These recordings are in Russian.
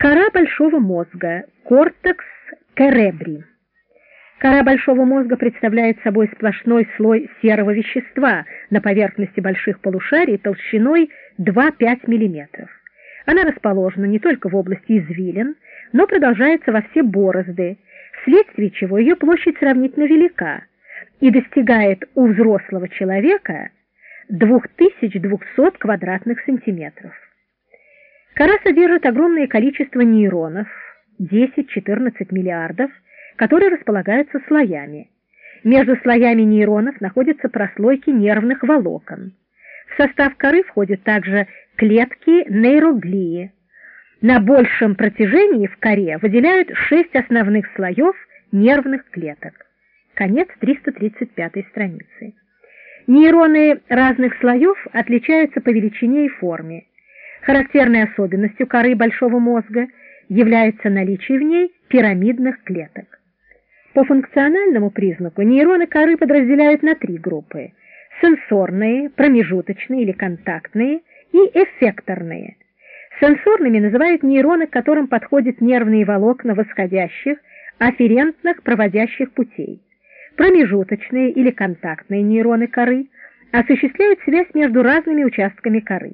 Кора большого мозга, кортекс керебри. Кора большого мозга представляет собой сплошной слой серого вещества на поверхности больших полушарий толщиной 2-5 мм. Она расположена не только в области извилин, но продолжается во все борозды, вследствие чего ее площадь сравнительно велика и достигает у взрослого человека 2200 квадратных сантиметров. Кора содержит огромное количество нейронов, 10-14 миллиардов, которые располагаются слоями. Между слоями нейронов находятся прослойки нервных волокон. В состав коры входят также клетки нейроглии. На большем протяжении в коре выделяют шесть основных слоев нервных клеток. Конец 335 страницы. Нейроны разных слоев отличаются по величине и форме. Характерной особенностью коры большого мозга является наличие в ней пирамидных клеток. По функциональному признаку нейроны коры подразделяют на три группы – сенсорные, промежуточные или контактные и эффекторные. Сенсорными называют нейроны, к которым подходят нервные волокна восходящих, афферентных проводящих путей. Промежуточные или контактные нейроны коры осуществляют связь между разными участками коры.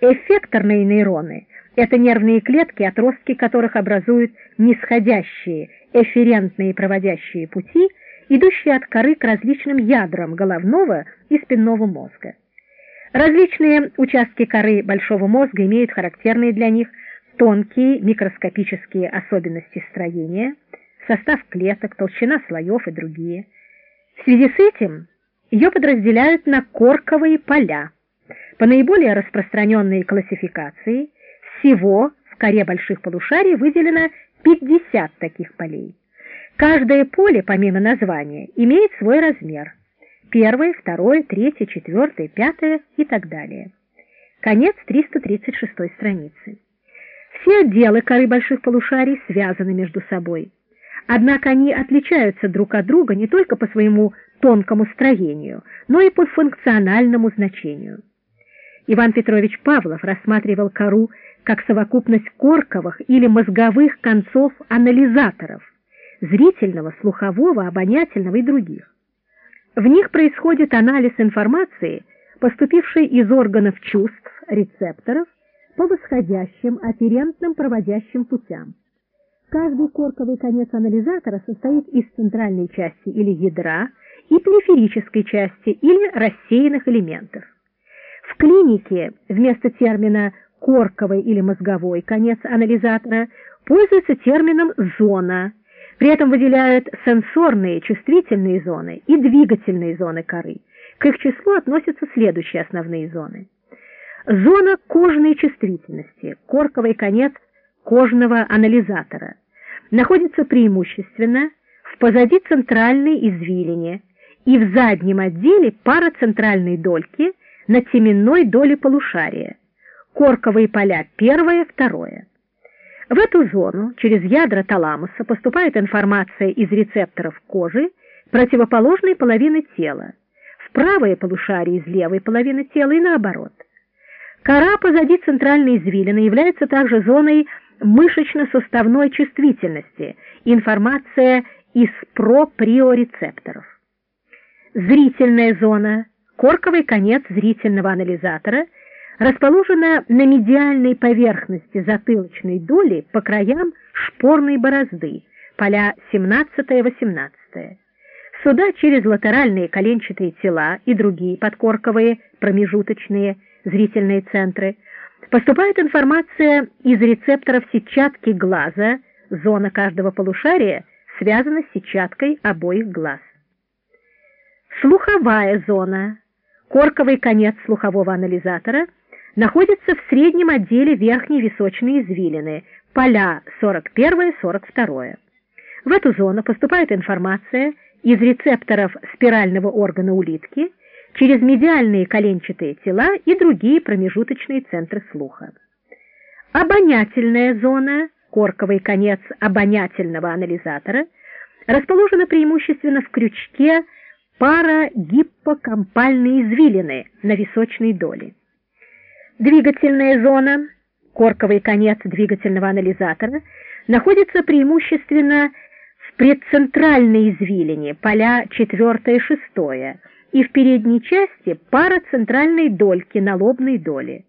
Эффекторные нейроны – это нервные клетки, отростки которых образуют нисходящие, эфферентные проводящие пути, идущие от коры к различным ядрам головного и спинного мозга. Различные участки коры большого мозга имеют характерные для них тонкие микроскопические особенности строения, состав клеток, толщина слоев и другие. В связи с этим ее подразделяют на корковые поля. По наиболее распространенной классификации всего в коре больших полушарий выделено 50 таких полей. Каждое поле, помимо названия, имеет свой размер. Первое, второе, третье, четвертое, пятое и так далее. Конец 336 страницы. Все отделы коры больших полушарий связаны между собой. Однако они отличаются друг от друга не только по своему тонкому строению, но и по функциональному значению. Иван Петрович Павлов рассматривал кору как совокупность корковых или мозговых концов анализаторов, зрительного, слухового, обонятельного и других. В них происходит анализ информации, поступившей из органов чувств, рецепторов, по восходящим, афферентным проводящим путям. Каждый корковый конец анализатора состоит из центральной части или ядра и периферической части или рассеянных элементов. В клинике вместо термина «корковый» или «мозговой» конец анализатора пользуются термином «зона». При этом выделяют сенсорные, чувствительные зоны и двигательные зоны коры. К их числу относятся следующие основные зоны. Зона кожной чувствительности, корковый конец кожного анализатора, находится преимущественно в позади центральной извилине и в заднем отделе парацентральной дольки – на теменной доле полушария, корковые поля первое, второе. В эту зону через ядра таламуса поступает информация из рецепторов кожи противоположной половины тела, в правое полушарие из левой половины тела и наоборот. Кора позади центральной извилины является также зоной мышечно-суставной чувствительности, информация из проприорецепторов. Зрительная зона – Корковый конец зрительного анализатора расположена на медиальной поверхности затылочной доли по краям шпорной борозды, поля 17-18. Сюда через латеральные коленчатые тела и другие подкорковые промежуточные зрительные центры поступает информация из рецепторов сетчатки глаза, зона каждого полушария связана с сетчаткой обоих глаз. Слуховая зона Корковый конец слухового анализатора находится в среднем отделе верхней височной извилины, поля 41-42. В эту зону поступает информация из рецепторов спирального органа улитки через медиальные коленчатые тела и другие промежуточные центры слуха. Обонятельная зона, корковый конец обонятельного анализатора, расположена преимущественно в крючке парагиппокампальные извилины на височной доле. Двигательная зона, корковый конец двигательного анализатора находится преимущественно в предцентральной извилине, поля 4 и 6, и в передней части пара центральной дольки на лобной доле.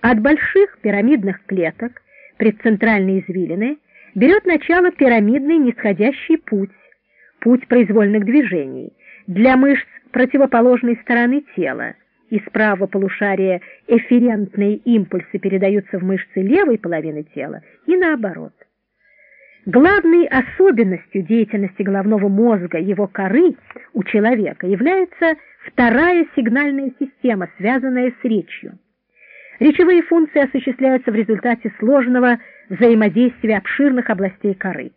От больших пирамидных клеток предцентральной извилины берет начало пирамидный нисходящий путь, путь произвольных движений, для мышц противоположной стороны тела, из правого полушария эфферентные импульсы передаются в мышцы левой половины тела и наоборот. Главной особенностью деятельности головного мозга, его коры, у человека является вторая сигнальная система, связанная с речью. Речевые функции осуществляются в результате сложного взаимодействия обширных областей коры.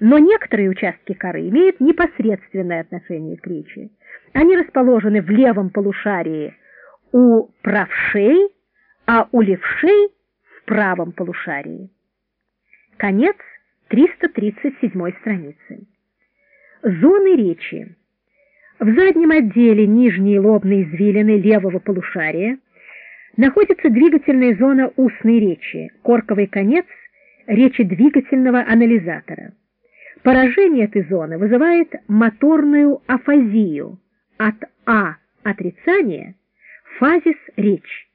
Но некоторые участки коры имеют непосредственное отношение к речи. Они расположены в левом полушарии у правшей, а у левшей в правом полушарии. Конец 337 страницы. Зоны речи. В заднем отделе нижней лобной извилины левого полушария находится двигательная зона устной речи, корковый конец речи двигательного анализатора. Поражение этой зоны вызывает моторную афазию от А – отрицание, фазис – речь,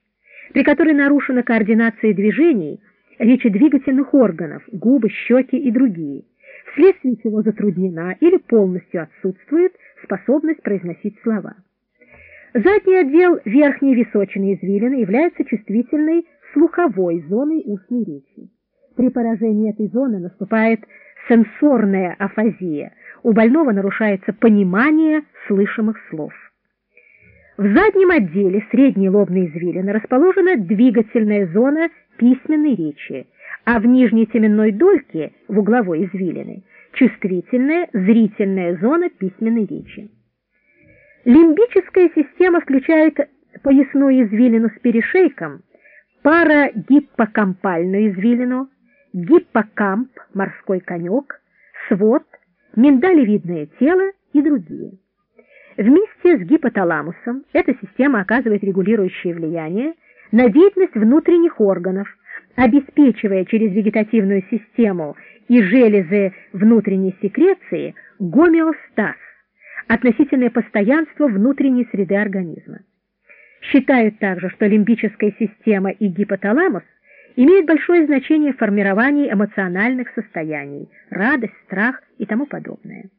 при которой нарушена координация движений речедвигательных органов, губы, щеки и другие, вследствие чего затруднена или полностью отсутствует способность произносить слова. Задний отдел верхней височной извилины является чувствительной слуховой зоной устной речи. При поражении этой зоны наступает сенсорная афазия, у больного нарушается понимание слышимых слов. В заднем отделе средней лобной извилины расположена двигательная зона письменной речи, а в нижней теменной дольке, в угловой извилины, чувствительная зрительная зона письменной речи. Лимбическая система включает поясную извилину с перешейком, парагиппокампальную извилину, гиппокамп, морской конек, свод, миндалевидное тело и другие. Вместе с гипоталамусом эта система оказывает регулирующее влияние на деятельность внутренних органов, обеспечивая через вегетативную систему и железы внутренней секреции гомеостаз, относительное постоянство внутренней среды организма. Считают также, что лимбическая система и гипоталамус имеют большое значение в формировании эмоциональных состояний, радость, страх и тому подобное.